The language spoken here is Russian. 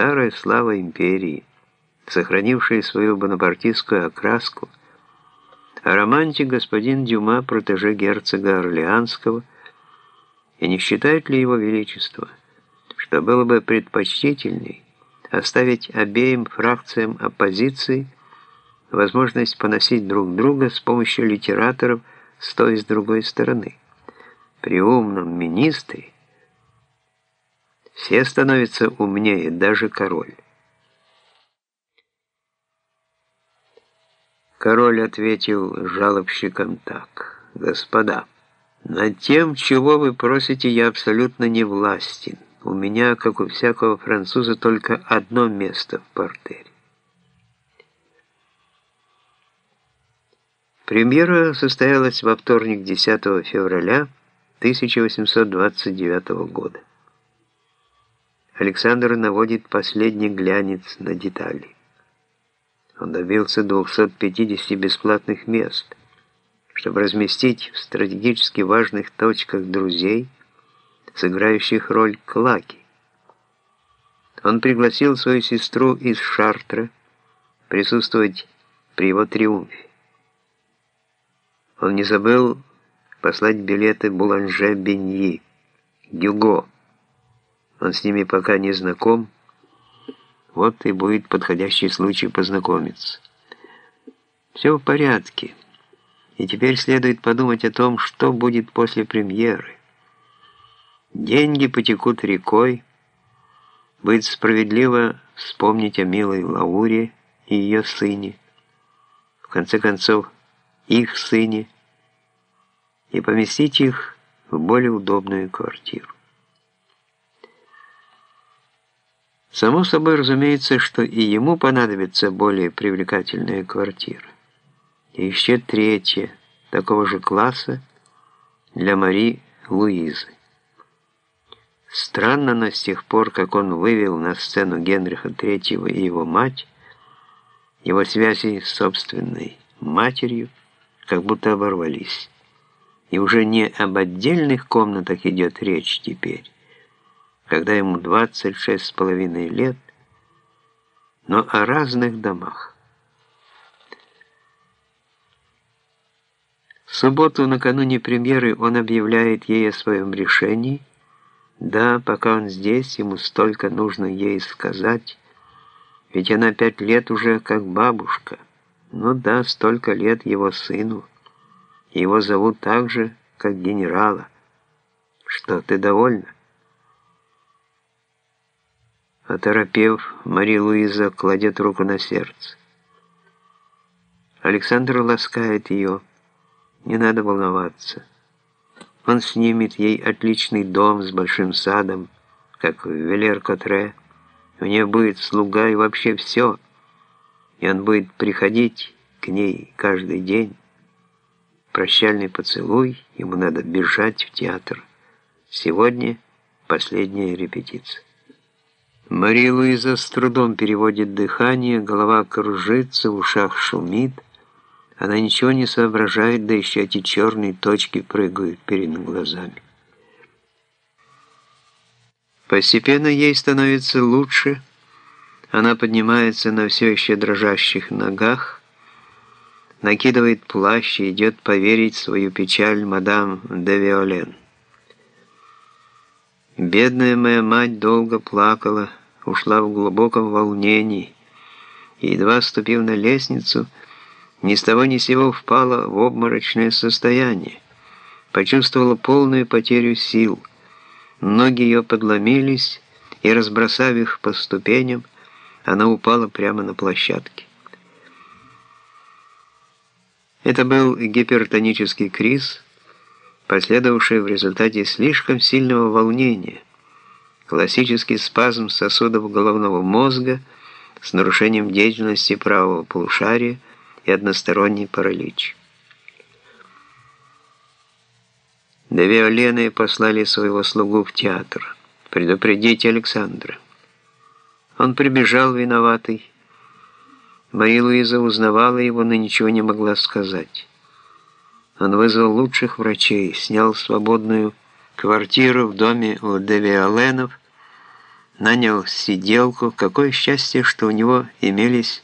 старая слава империи, сохранившая свою бонапартистскую окраску, а романтик господин Дюма, протеже герцога Орлеанского, и не считает ли его величество, что было бы предпочтительней оставить обеим фракциям оппозиции возможность поносить друг друга с помощью литераторов с той и с другой стороны. При умном министре все становятся умнее, даже король. Король ответил жалобщикам так. «Господа, над тем, чего вы просите, я абсолютно не властен. У меня, как у всякого француза, только одно место в портере. Премьера состоялась во вторник 10 февраля 1829 года. Александр наводит последний глянец на детали. Он добился 250 бесплатных мест, чтобы разместить в стратегически важных точках друзей, сыграющих роль Клаки. Он пригласил свою сестру из Шартра присутствовать при его триумфе. Он не забыл послать билеты Буланже Беньи, Гюго. Он с ними пока не знаком. Вот и будет подходящий случай познакомиться. Все в порядке. И теперь следует подумать о том, что будет после премьеры. Деньги потекут рекой. Будет справедливо вспомнить о милой Лауре и ее сыне. В конце концов, их сыне и поместить их в более удобную квартиру. Само собой разумеется, что и ему понадобится более привлекательная квартира. И еще третья, такого же класса, для Мари Луизы. Странно, но с тех пор, как он вывел на сцену Генриха III и его мать, его связи с собственной матерью как будто оборвались. И уже не об отдельных комнатах идет речь теперь, когда ему 26 с половиной лет, но о разных домах. В субботу, накануне премьеры, он объявляет ей о своем решении. Да, пока он здесь, ему столько нужно ей сказать, ведь она пять лет уже как бабушка. Ну да, столько лет его сыну. Его зовут так же, как генерала. Что, ты довольна? Оторопев, Мария Луиза кладет руку на сердце. Александр ласкает ее. Не надо волноваться. Он снимет ей отличный дом с большим садом, как в Велер-Котре. У нее будет слуга и вообще все. И он будет приходить к ней каждый день. Прощальный поцелуй, ему надо бежать в театр. Сегодня последняя репетиция. Мария Луиза с трудом переводит дыхание, голова кружится, в ушах шумит. Она ничего не соображает, да еще эти черные точки прыгают перед глазами. Постепенно ей становится лучше. Она поднимается на все еще дрожащих ногах, накидывает плащ и идет поверить свою печаль мадам де Виолен. Бедная моя мать долго плакала, ушла в глубоком волнении, и, едва ступив на лестницу, ни с того ни сего впала в обморочное состояние, почувствовала полную потерю сил. Ноги ее подломились, и, разбросав их по ступеням, она упала прямо на площадке. Это был гипертонический криз, последовавший в результате слишком сильного волнения – классический спазм сосудов головного мозга с нарушением деятельности правого полушария и односторонний паралич. Две Олены послали своего слугу в театр. предупредить Александра. Он прибежал виноватый. Мария Луиза узнавала его, но ничего не могла сказать. Он вызвал лучших врачей, снял свободную квартиру в доме у Девиаленов нанял сиделку. Какое счастье, что у него имелись